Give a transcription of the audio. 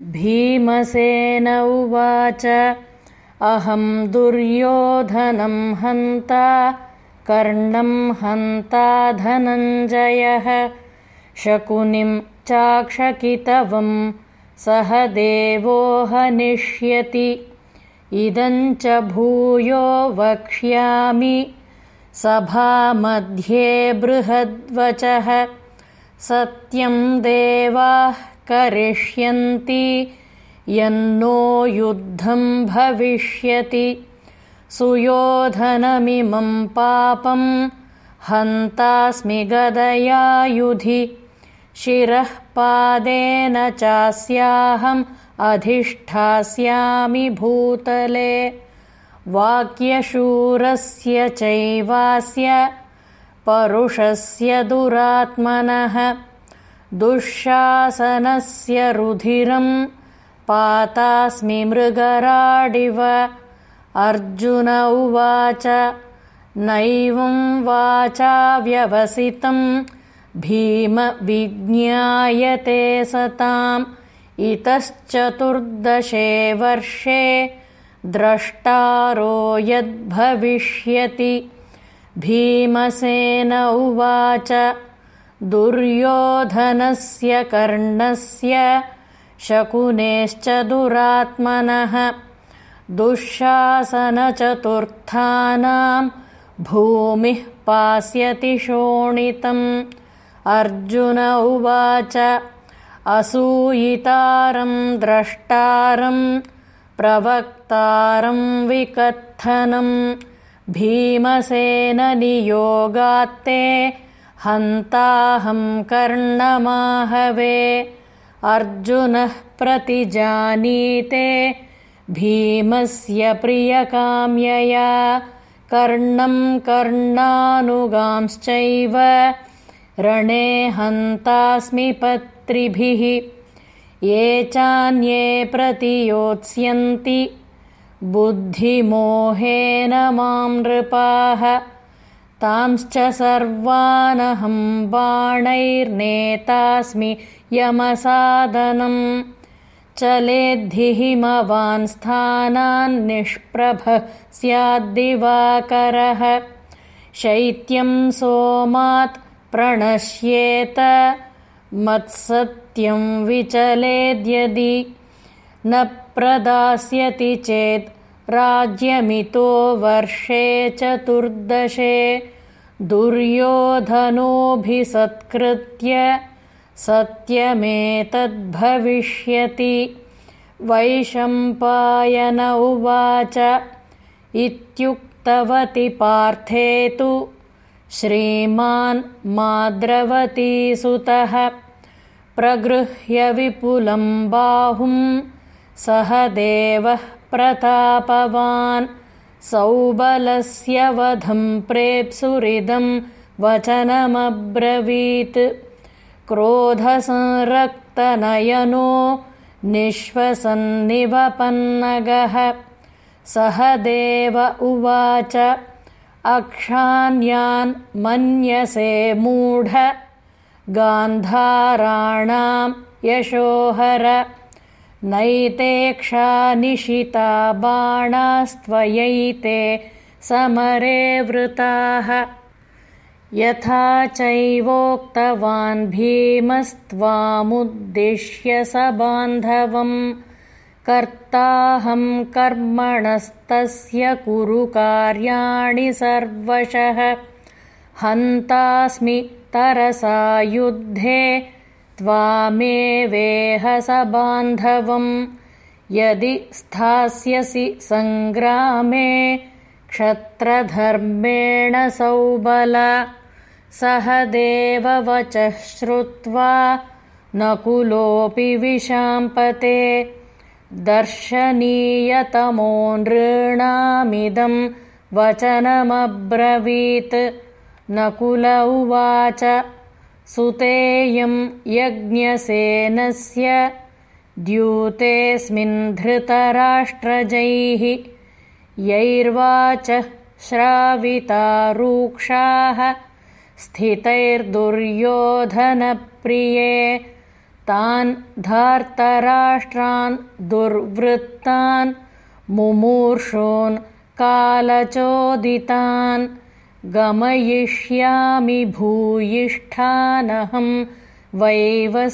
भीमसेन उवाच अहं दुर्योधनं हन्ता कर्णं हन्ता धनञ्जयः शकुनिं चाक्षकितवं सह देवो हनिष्यति इदञ्च भूयो वक्ष्यामि सभामध्ये बृहद्वचः सत्यं देवाः करिष्यन्ति। यन्नो युद्धं भविष्यति। सुयोधनमिमं पापं हन्तास्मि गदयायुधि। शिरः पादेन चास्याहम् अधिष्ठास्यामि भूतले। वाक्यशूरस्य चैवास्य परुषस्य दुरात्मनः दुःशासनस्य रुधिरं पातास्मि मृगराडिव। अर्जुन उवाच नैवं वाचा व्यवसितं भीम विज्ञायते सताम् इतश्चतुर्दशे वर्षे द्रष्टारो यद्भविष्यति। भीमसेन उवाच दुर्योधनस्य कर्णस्य शकुनेश्च दुरात्मनः। दुःशासनचतुर्थानां भूमिः पास्यति शोणितम्। अर्जुन उवाच असूयितारं द्रष्टारं प्रवक्तारं विकत्थनं भीमसेननियोगात्ते हन्ताहं कर्णमाहवे अर्जुनः प्रतिजानीते भीमस्य प्रियकाम्यया कर्णं कर्णानुगांश्चैव रणे हन्तास्मि पत्रिभिः ये चान्ये प्रतियोत्स्यन्ति बुद्धिमोहेन मां नृपाः तांश्च सर्वानहं बाणैर्नेतास्मि यमसादनम् चलेद्धिमवान् स्थानान्निष्प्रभः स्याद्दिवाकरः। शैत्यं सोमात् प्रणश्येत। मत्सत्यं विचलेद्यदि न प्रदास्यति चेत् राज्यमितो वर्षे चतुर्दशे दुर्योधनोऽभिसत्कृत्य सत्यमेतद्भविष्यति। वैशम्पायन उवाच इत्युक्तवति पार्थे तु श्रीमान् माद्रवतीसुतः प्रगृह्य विपुलं बाहुं सह देवः प्रतापवान्। सौबलस्य वधं प्रेप्सुरिदं वचनमब्रवीत्। क्रोधसंरक्तनयनो निःश्वसन्निवपन्नगः। सह देव उवाच अक्षान्यान् मन्यसे मूढ। गान्धाराणां यशोहर नैतेक्षानिशिता बाणास्त्वयैते समरे वृताः। यथा चैवोक्तवान् भीमस्त्वामुद्दिश्य स बान्धवम्। कर्ताहं कर्मणस्तस्य कुरु कार्याणि सर्वशः। हन्तास्मि तरसा युद्धे त्वामेवेह स बान्धवम् यदि स्थास्यसि सङ्ग्रामे क्षत्रधर्मेण सौबल सह देववचः श्रुत्वा नकुलोऽपि विशाम्पते। दर्शनीयतमो नृणामिदं वचनमब्रवीत्। नकुल उवाच सुतेयं यज्ञसेनस्य द्यूतेऽस्मिन् धृतराष्ट्रजैः यैर्वाचः श्राविता रूक्षाः स्थितैर्दुर्योधनप्रिये तान् धार्तराष्ट्रान् दुर्वृत्तान् मुमूर्षोन् कालचोदितान् गमयिष्यामि भूयिष्ठानहं वैवस्वतक्षयम्